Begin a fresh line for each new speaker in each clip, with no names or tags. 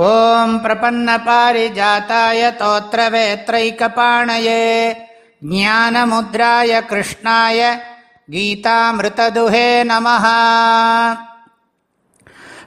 ॐ प्रपन्नपारिजाताय तोत्रवेत्रैकपाणये ज्ञानमुद्राय कृष्णाय गीतामृतदुहे नमः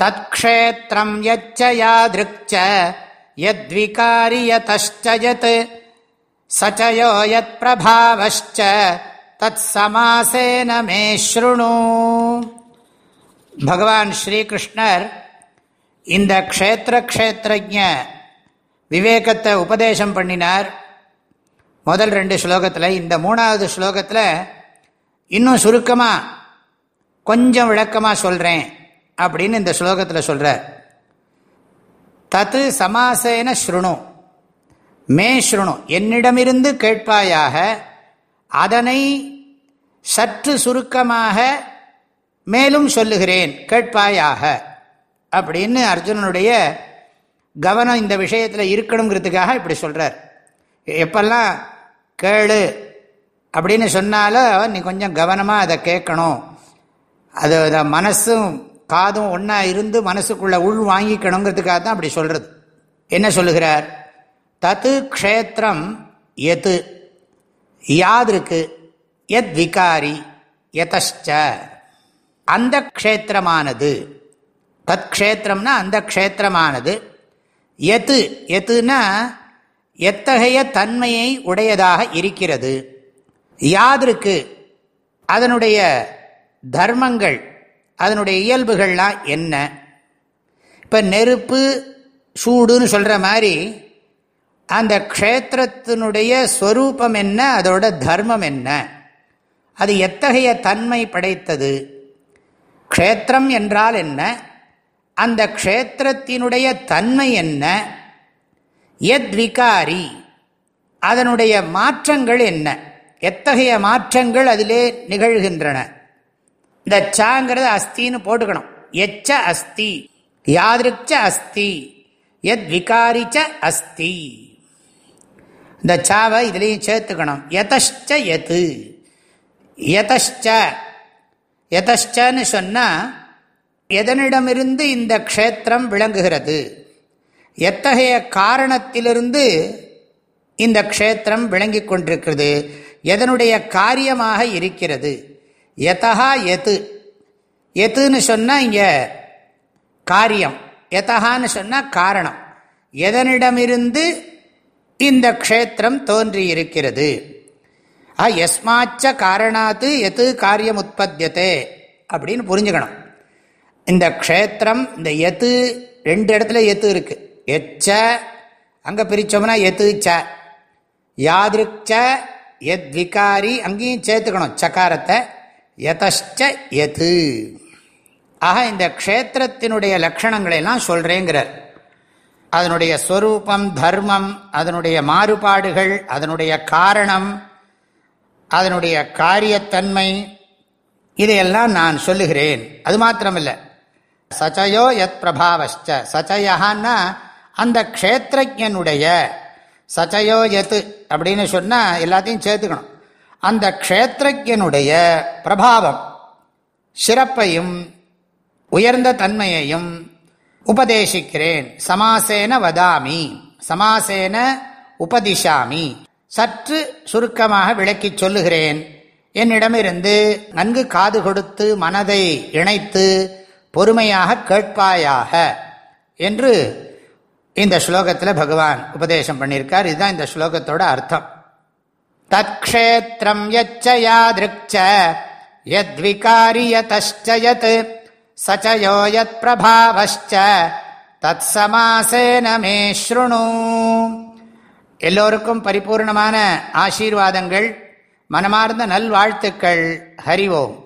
तत्क्षेत्रं यच्च यादृक्च यद्विकारि यतश्च यत् स च यो यत्प्रभावश्च तत्समासेन मे शृणु भगवान् श्रीकृष्णर् இந்த க்ஷேத்திர க்ஷேத்திரஜ விவேகத்தை உபதேசம் பண்ணினார். முதல் ரெண்டு ஸ்லோகத்தில் இந்த மூணாவது ஸ்லோகத்தில் இன்னும் சுருக்கமாக கொஞ்சம் விளக்கமாக சொல்கிறேன் அப்படின்னு இந்த ஸ்லோகத்தில் சொல்கிறார் தத்து சமாசேன ஸ்ருணு மே ஸ்ருணு என்னிடமிருந்து கேட்பாயாக அதனை சற்று சுருக்கமாக மேலும் சொல்லுகிறேன் கேட்பாயாக. அப்படின்னு அர்ஜுனனுடைய கவனம் இந்த விஷயத்தில் இருக்கணுங்கிறதுக்காக இப்படி சொல்கிறார் எப்பெல்லாம் கேளு அப்படின்னு சொன்னாலும் நீ கொஞ்சம் கவனமாக அதை கேட்கணும். அது மனசும் காதும் ஒன்றா இருந்து மனசுக்குள்ள உள் வாங்கிக்கணுங்கிறதுக்காக தான் அப்படி சொல்கிறது என்ன சொல்லுகிறார்? தத்து க்ஷேத்திரம் எது? யாதிருக்கு எத் விகாரி எதச்ச அந்த க்ஷேத்திரமானது. தத் க்ஷேத்திரம்னா அந்த க்ஷேத்திரமானது. எத்து எத்துனா எத்தகைய தன்மையை உடையதாக இருக்கிறது. யாதிருக்கு? அதனுடைய தர்மங்கள் அதனுடைய இயல்புகள்லாம் என்ன? இப்போ நெருப்பு சூடுன்னு சொல்கிற மாதிரி அந்த க்ஷேத்திரத்தினுடைய ஸ்வரூபம் என்ன? அதோட தர்மம் என்ன? அது எத்தகைய தன்மை படைத்தது? க்ஷேத்திரம் என்றால் என்ன? அந்த க்ஷேத்திரத்தினுடைய தன்மை என்ன? எத் விகாரி அதனுடைய மாற்றங்கள் என்ன? எத்தகைய மாற்றங்கள் அதிலே நிகழ்கின்றன? இந்த சாங்கிறது அஸ்தின்னு போட்டுக்கணும். எச்ச அஸ்தி. யாதிருச்ச அஸ்தி. எத் விகாரிச்ச அஸ்தி. இந்த சாவை இதுலேயும் சேர்த்துக்கணும். எதஷ்ட எது? எதஷ்ட எதஷ்டன்னு சொன்னால் எதனிடமிருந்து இந்த க்ஷேத்திரம் விளங்குகிறது? எத்தகைய காரணத்திலிருந்து இந்த க்ஷேத்திரம் விளங்கி கொண்டிருக்கிறது? எதனுடைய காரியமாக இருக்கிறது? எதா எது? எதுன்னு சொன்னால் இங்கே காரியம். எதகான்னு சொன்னால் காரணம். எதனிடமிருந்து இந்த க்ஷேத்திரம் தோன்றியிருக்கிறது? எஸ்மாச்ச காரணாத்து எது காரியம் உற்பத்தியதே அப்படின்னு புரிஞ்சுக்கணும். இந்த க்ஷேத்திரம் இந்த எத்து ரெண்டு இடத்துல எத்து இருக்கு. எச்ச அங்கே பிரித்தோம்னா எத்து ச. யாதிருச்ச எத் விகாரி அங்கேயும் சேர்த்துக்கணும். சக்காரத்தை எதஷ்ட எது ஆக இந்த க்ஷேத்திரத்தினுடைய லட்சணங்களை எல்லாம் சொல்கிறேங்கிறார் அதனுடைய ஸ்வரூபம் தர்மம் அதனுடைய மாறுபாடுகள் அதனுடைய காரணம் அதனுடைய காரியத்தன்மை இதையெல்லாம் நான் சொல்லுகிறேன். அது மாத்திரமில்லை. சச்சயோ யத் பிரபாவச்ச சச்சயான்னா அந்த க்ஷேத்திரஜனுடைய சச்சயோ எத்து அப்படின்னு சொன்னால் எல்லாத்தையும் சேர்த்துக்கணும். அந்த க்ஷேத்திரஜனுடைய பிரபாவம் சிறப்பையும் உயர்ந்த தன்மையையும் உபதேசிக்கிறேன். சமாசேன வதாமி. சமாசேன உபதிஷாமி. சற்று சுருக்கமாக விளக்கி சொல்லுகிறேன். என்னிடமிருந்து நன்கு காது கொடுத்து மனதை இணைத்து பொறுமையாக கேட்பாயாக என்று இந்த ஸ்லோகத்தில் பகவான் உபதேசம் பண்ணியிருக்கார். இதுதான் இந்த ஸ்லோகத்தோட அர்த்தம். தத்ஷேத்திரம் யச்சயாதிருச்ச யத்விகாரியதச்சயத் சச்சயோ யத் பிரபாவச்ச தத் சமாசேன மே ஸ்ருணு எல்லோருக்கும் பரிபூர்ணமான ஆசீர்வாதங்கள் மனமார்ந்த நல்வாழ்த்துக்கள். ஹரிவோம்